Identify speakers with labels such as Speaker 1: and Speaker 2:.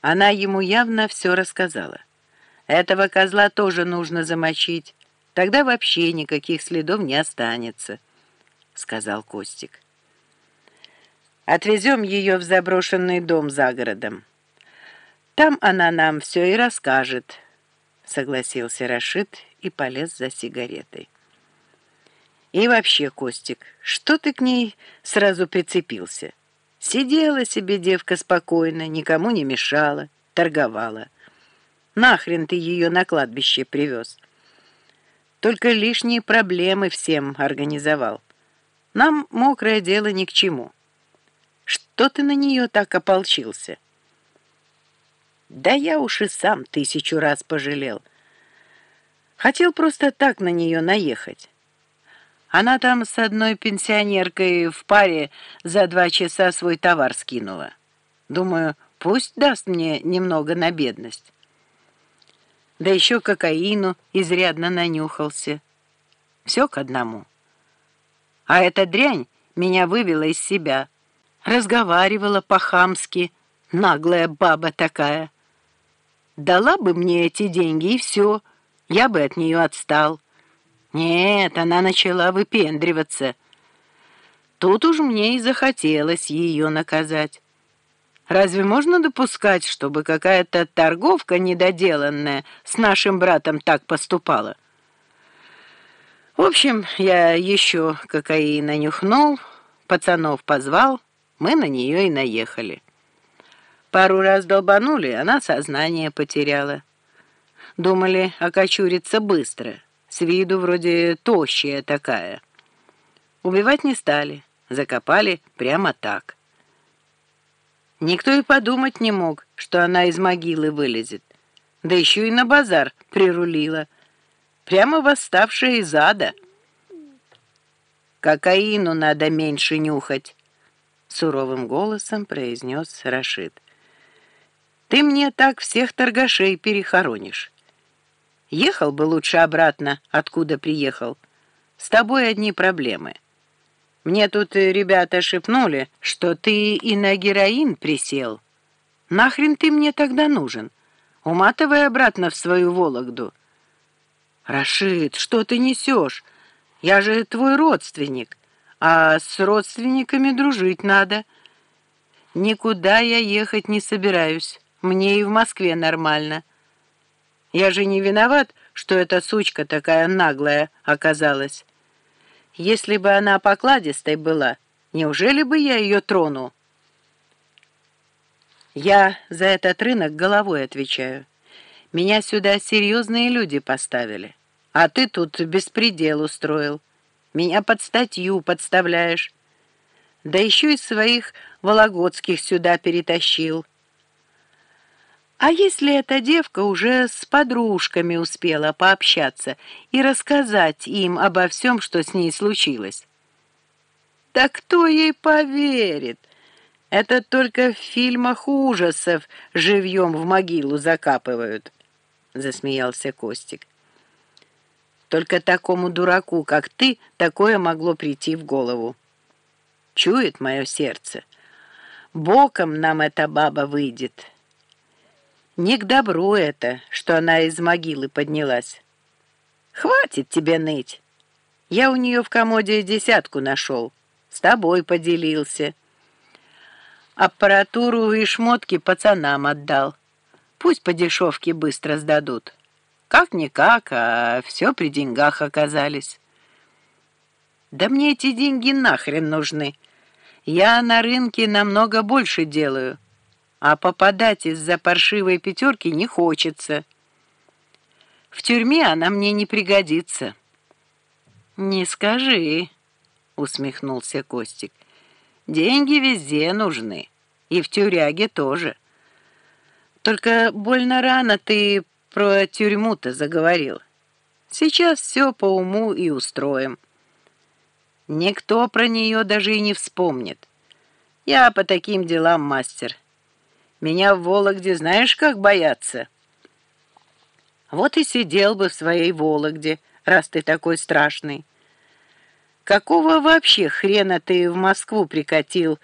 Speaker 1: Она ему явно все рассказала. Этого козла тоже нужно замочить. Тогда вообще никаких следов не останется, — сказал Костик. Отвезем ее в заброшенный дом за городом. Там она нам все и расскажет, — согласился Рашид и полез за сигаретой. И вообще, Костик, что ты к ней сразу прицепился? Сидела себе девка спокойно, никому не мешала, торговала. Нахрен ты ее на кладбище привез? Только лишние проблемы всем организовал. Нам мокрое дело ни к чему. Что ты на нее так ополчился? Да я уж и сам тысячу раз пожалел. Хотел просто так на нее наехать. Она там с одной пенсионеркой в паре за два часа свой товар скинула. Думаю, пусть даст мне немного на бедность. Да еще кокаину изрядно нанюхался. Все к одному. А эта дрянь меня вывела из себя. Разговаривала по-хамски, наглая баба такая. Дала бы мне эти деньги, и все, я бы от нее отстал. Нет, она начала выпендриваться. Тут уж мне и захотелось ее наказать. Разве можно допускать, чтобы какая-то торговка недоделанная с нашим братом так поступала? В общем, я еще кокаина нюхнул, пацанов позвал, мы на нее и наехали. Пару раз долбанули, она сознание потеряла. Думали, окочурится быстро — с виду вроде тощая такая. Убивать не стали, закопали прямо так. Никто и подумать не мог, что она из могилы вылезет. Да еще и на базар прирулила. Прямо восставшая из ада. «Кокаину надо меньше нюхать», — суровым голосом произнес Рашид. «Ты мне так всех торгашей перехоронишь». Ехал бы лучше обратно, откуда приехал. С тобой одни проблемы. Мне тут ребята шепнули, что ты и на героин присел. Нахрен ты мне тогда нужен? Уматывай обратно в свою Вологду. Рашид, что ты несешь? Я же твой родственник, а с родственниками дружить надо. Никуда я ехать не собираюсь. Мне и в Москве нормально. Я же не виноват, что эта сучка такая наглая оказалась. Если бы она покладистой была, неужели бы я ее тронул? Я за этот рынок головой отвечаю. Меня сюда серьезные люди поставили, а ты тут беспредел устроил. Меня под статью подставляешь. Да еще и своих вологодских сюда перетащил. А если эта девка уже с подружками успела пообщаться и рассказать им обо всем, что с ней случилось? Да кто ей поверит? Это только в фильмах ужасов живьем в могилу закапывают, засмеялся Костик. Только такому дураку, как ты, такое могло прийти в голову. Чует мое сердце. Боком нам эта баба выйдет». Не к добру это, что она из могилы поднялась. Хватит тебе ныть. Я у нее в комоде десятку нашел. С тобой поделился. Аппаратуру и шмотки пацанам отдал. Пусть по дешевке быстро сдадут. Как-никак, а все при деньгах оказались. Да мне эти деньги нахрен нужны. Я на рынке намного больше делаю а попадать из-за паршивой пятерки не хочется. В тюрьме она мне не пригодится». «Не скажи», — усмехнулся Костик. «Деньги везде нужны, и в тюряге тоже. Только больно рано ты про тюрьму-то заговорил. Сейчас все по уму и устроим. Никто про нее даже и не вспомнит. Я по таким делам мастер». Меня в Вологде знаешь, как боятся? Вот и сидел бы в своей Вологде, раз ты такой страшный. Какого вообще хрена ты в Москву прикатил,